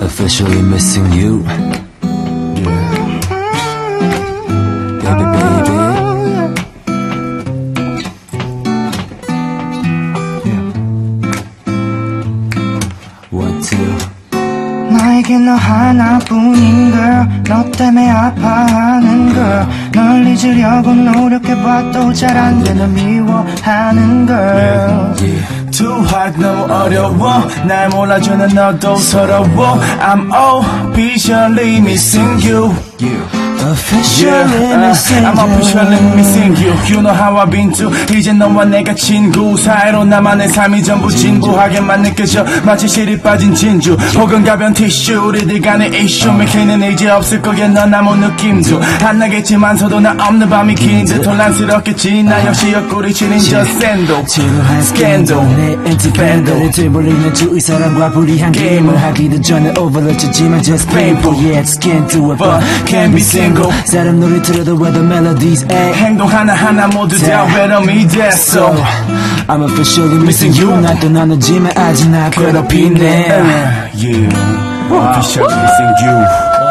officially missing you. Baby, baby. One, two. 나에게 너 하나뿐인 girl 너 때문에 아파하는 girl 널 잊으려고 노력해봐도 잘 안 되는 미워하는 girl Too hard 너무 어려워 날 몰라주는 너도 서러워 I'm officially missing you Officially uh, missing I'm officially you. missing you. You know how I've been to 이제 너와 내가 친구 사이로 나만의 삶이 전부 진부하게만 느껴져 마치 실이 빠진 진주 혹은 가벼운 티슈. 우리들 간의 이슈. 맥히는 이제 없을 거야 넌 아무 느낌도 안 나겠지만서도 나 없는 밤이 긴듯 혼란스럽겠지 나. 역시 옆구리 치는 저 샌도. 지루한 스캔들 내 엔티밴드를 되돌리는 주위 사람과 불이한 게임을 하기도 전에 overload지만 just painful. Yeah just can't do it but Can't be single 사람 노래 들어도 where the melodies at 행동 하나하나 모두 다 외로움이 됐어 I'm officially missing you 나도 나누지만 아직 나 괴롭히네 Yeah Officially missing you Thank you